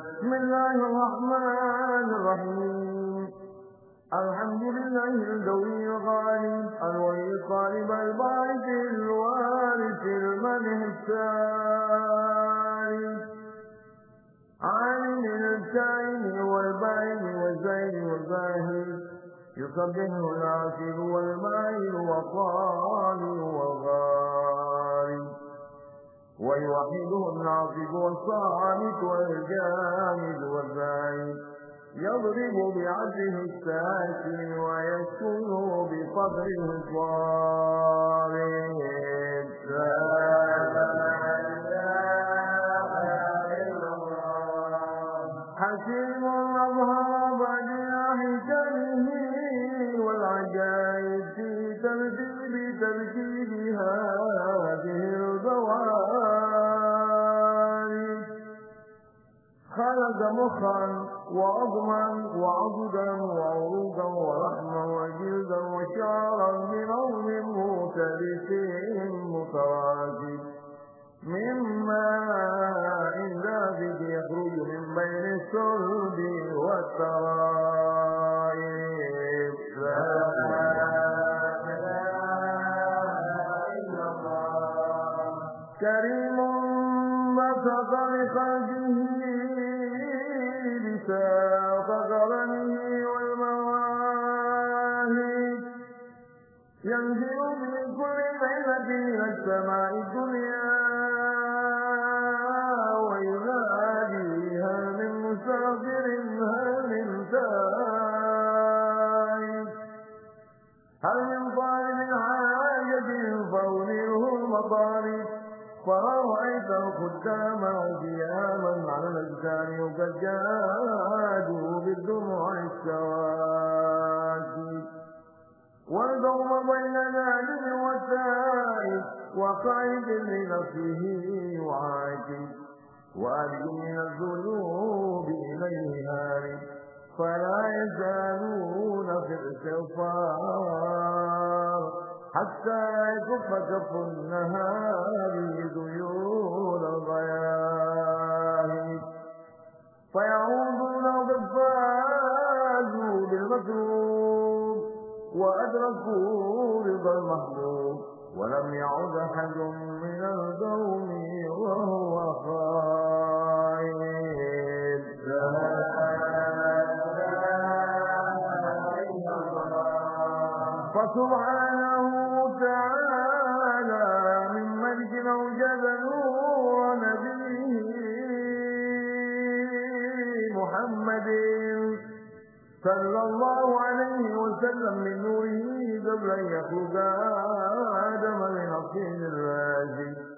بسم الله الرحمن الرحيم. الحمد لله القوي الغالي الولي الطالب الباعث الوارث المنه الساري عالم الكائن والباين والزين والظاهر يصبحه العاصر والمائل والطالب والغارب ويوحده الناطق والصامت والجامد والبعيد يضرب بعدله الساكن ويسكن بصدره الضارب حكيم أظهر بديع حكمه والعجائب في ترتيب تركيب خلق مخا وعظما وعضدا وعروقا ولحما وجلدا وشعرا من عظم مختلف متراكب مما إن ذابك يخرج من بين الصلب والترائب كريم بسط لخلقه بساط قرنه والمواهب. ينزل من كل ليلة من السماء الدنيا ويناديها من مسافر هل من تائب هل من طالب حاجة فأوليه المطالب فرأيت الخدام قياما على الأجسام وقد جادوا بالدموع السواكب والقوم بين ذلك والسائل وقائد لنفسه وعاجب وأرجو من الذنوب إليه هارب. فلا يزالون في الاستغفار حتى يكف كف النهار ذيول الغياهب فيعودون فازوا بالمكروب وأدركوا رضا المحبوب ولم يعد أحد من القوم وهو خائب فسبحانه تعالى من ملك أوجد نور نبيه محمد صلى الله عليه وسلم من نوره قبل أن يخلق آدم من الطين الرازي.